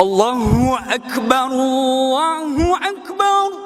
الله أكبر الله أكبر.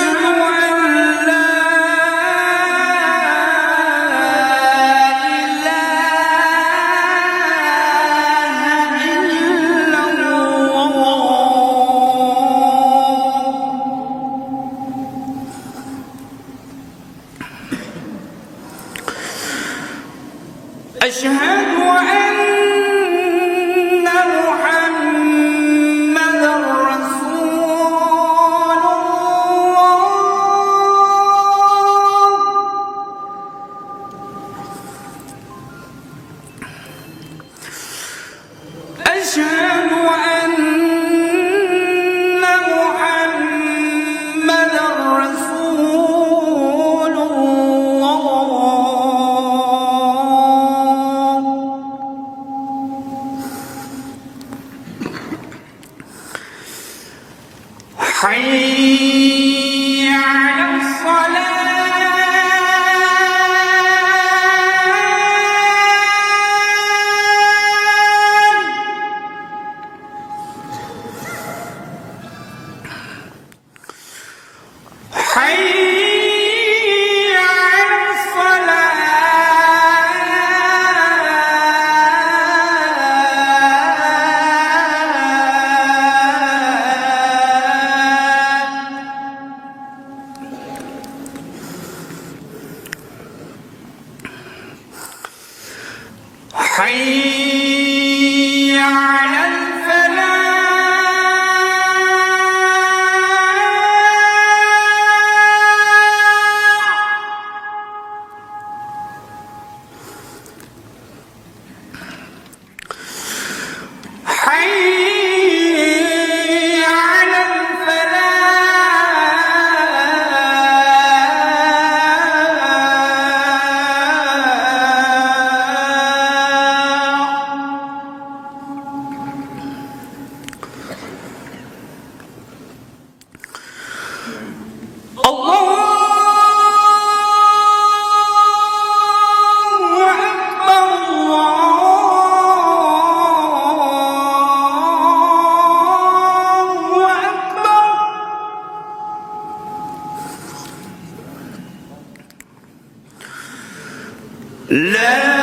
أشهد أن 财 خير Let